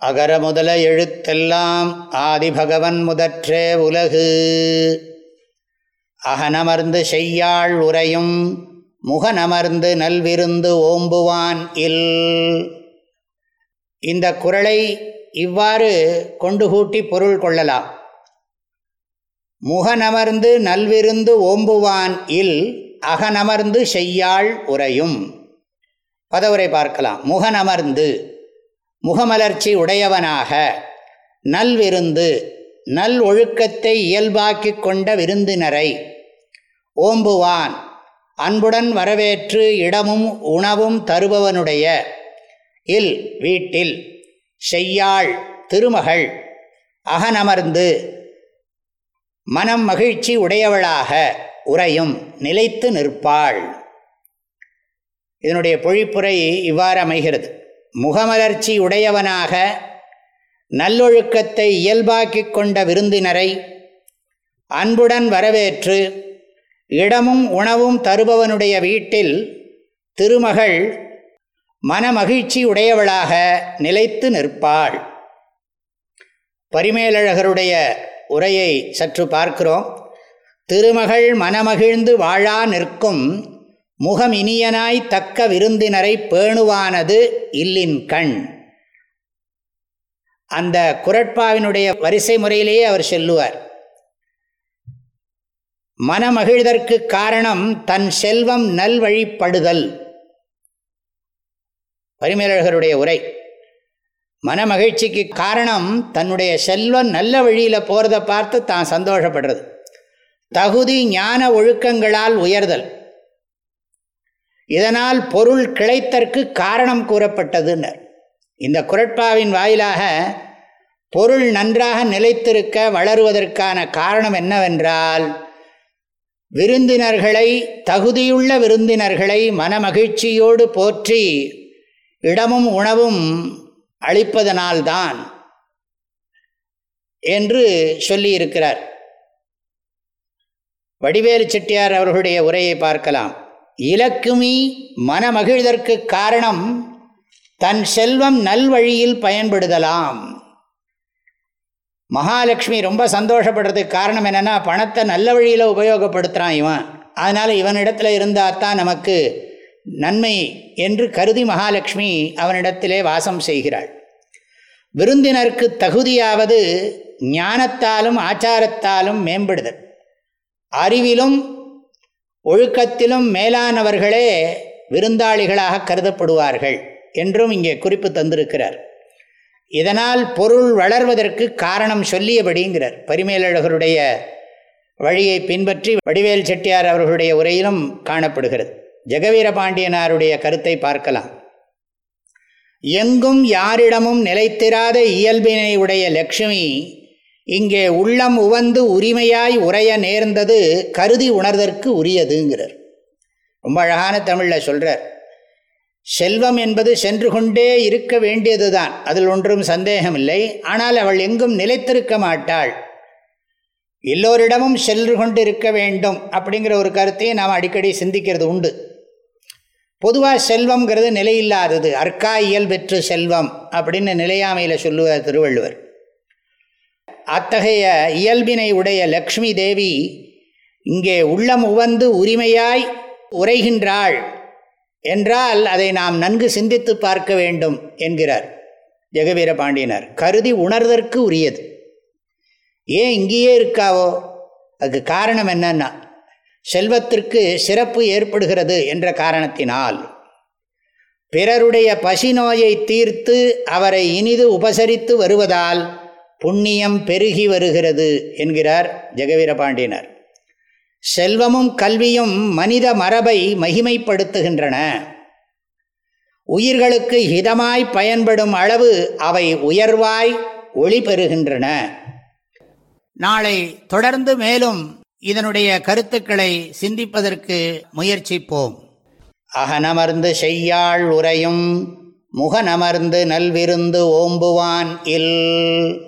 அகர முதல எழுத்தெல்லாம் ஆதிபகவன் முதற்றே உலகு. அகனமர்ந்து செய்யாள் உரையும் முகனமர்ந்து நல்விருந்து ஓம்புவான் இல். இந்த குரலை இவ்வாறு கொண்டு கூட்டி பொருள் கொள்ளலாம். முகனமர்ந்து நல்விருந்து ஓம்புவான் இல் அகனமர்ந்து செய்யாள் உரையும் பதவுரை பார்க்கலாம். முகனமர்ந்து. முகமலர்ச்சி உடையவனாக நல்விருந்து நல் ஒழுக்கத்தை இயல்பாக்கி கொண்ட விருந்தினரை ஓம்புவான் அன்புடன் வரவேற்று இடமும் உணவும் தருபவனுடைய இல் வீட்டில் செய்யாள் திருமகள் அகனமர்ந்து மனம் மகிழ்ச்சி உடையவளாக உரையும் நிலைத்து நிற்பாள். இதனுடைய பொழிப்புரை இவ்வாறு அமைகிறது. முகமலர்ச்சி உடையவனாக நல்லொழுக்கத்தை இயல்பாக்கி கொண்ட விருந்தினரை அன்புடன் வரவேற்று இடமும் உணவும் தருபவனுடைய வீட்டில் திருமகள் மனமகிழ்ச்சி உடையவளாக நிலைத்து நிற்பாள். பரிமேலழகருடைய உரையை சற்று பார்க்கிறோம். திருமகள் மனமகிழ்ந்து வாழா நிற்கும் முகம் இனியனாய் தக்க விருந்தினரை பேணுவானது இல்லின் கண். அந்த குரட்பாவினுடைய வரிசை முறையிலேயே அவர் செல்லுவார். மனமகிழ்தற்கு காரணம் தன் செல்வம் நல்வழிப்படுதல். பரிமேலழகருடைய உரை. மனமகிழ்ச்சிக்கு காரணம் தன்னுடைய செல்வம் நல்ல வழியில் போகிறத பார்த்து தான் சந்தோஷப்படுறது. தகுதி ஞான ஒழுக்கங்களால் உயர்தல். இதனால் பொருள் கிளைத்தற்கு காரணம் கூறப்பட்டதுன்னர். இந்த குரட்பாவின் வாயிலாக பொருள் நன்றாக நிலைத்திருக்க வளருவதற்கான காரணம் என்னவென்றால் விருந்தினர்களை தகுதியுள்ள விருந்தினர்களை மனமகிழ்ச்சியோடு போற்றி இடமும் உணவும் அளிப்பதனால்தான் என்று சொல்லியிருக்கிறார். வடிவேலு செட்டியார் அவர்களுடைய உரையை பார்க்கலாம். இலக்குமி மனமகிழ்தற்கு காரணம் தன் செல்வம் நல்வழியில் பயன்படுதலாம். மகாலட்சுமி ரொம்ப சந்தோஷப்படுறதுக்கு காரணம் என்னென்னா பணத்தை நல்ல வழியில் உபயோகப்படுத்துகிறான் இவன். அதனால் இவனிடத்தில் இருந்தால் தான் நமக்கு நன்மை என்று கருதி மகாலட்சுமி அவனிடத்திலே வாசம் செய்கிறாள். விருந்தினருக்கு தகுதியாவது ஞானத்தாலும் ஆச்சாரத்தாலும் மேம்படுதல். அறிவிலும் ஒழுக்கத்திலும் மேலானவர்களே விருந்தாளிகளாக கருதப்படுவார்கள் என்றும் இங்கே குறிப்பு தந்திருக்கிறார். இதனால் பொருள் வளர்வதற்கு காரணம் சொல்லியபடிங்கிறார். பரிமேலழகருடைய வழியை பின்பற்றி வடிவேல் செட்டியார் அவர்களுடைய உரையிலும் காணப்படுகிறது. ஜெகவீர பாண்டியனாருடைய கருத்தை பார்க்கலாம். எங்கும் யாரிடமும் நிலைத்திராத இயல்பினை உடைய லக்ஷ்மி இங்கே உள்ளம் உவந்து உரிமையாய் உரைய நேர்ந்தது கருதி உணர்தற்கு உரியதுங்கிறார். ரொம்ப அழகான தமிழில் சொல்கிறார் செல்வம் என்பது சென்று கொண்டே இருக்க வேண்டியது தான் அதில் ஒன்றும் சந்தேகமில்லை. ஆனால் அவள் எங்கும் நிலைத்திருக்க மாட்டாள். எல்லோரிடமும் சென்று கொண்டு இருக்க வேண்டும் அப்படிங்கிற ஒரு கருத்தையும் நாம் அடிக்கடி சிந்திக்கிறது உண்டு. பொதுவாக செல்வம்ங்கிறது நிலையில்லாதது அர்க்கா இயல்பெற்று செல்வம் அப்படின்னு நிலையாமையில் சொல்லுவார் திருவள்ளுவர். அத்தகைய இயல்பினை உடைய லக்ஷ்மி தேவி இங்கே உள்ளம் உவந்து உரிமையாய் உரைகின்றாள் என்றால் அதை நாம் நன்கு சிந்தித்து பார்க்க வேண்டும் என்கிறார் ஜெகவீர பாண்டியனர். கருதி உணர்தற்கு உரியது. ஏன் இங்கேயே இருக்காவோ? அதுக்கு காரணம் என்னன்னா செல்வத்திற்கு சிறப்பு ஏற்படுகிறது என்ற காரணத்தினால். பிறருடைய பசி நோயை தீர்த்து அவரை இனிது உபசரித்து வருவதால் புண்ணியம் பெருகி வருகிறது என்கிறார் ஜெகவீரபாண்டியனர் செல்வமும் கல்வியும் மனித மரபை மகிமைப்படுத்துகின்றன. உயிர்களுக்கு ஹிதமாய் பயன்படும் அளவு அவை உயர்வாய் ஒளி பெறுகின்றன. நாளை தொடர்ந்து மேலும் இதனுடைய கருத்துக்களை சிந்திப்பதற்கு முயற்சிப்போம். அகனமர்ந்து செய்யாள் உரையும் முகனமர்ந்து நல்விருந்து ஓம்புவான் இல்.